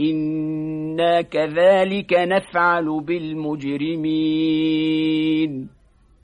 إنا كذلك نفعل بالمجرمين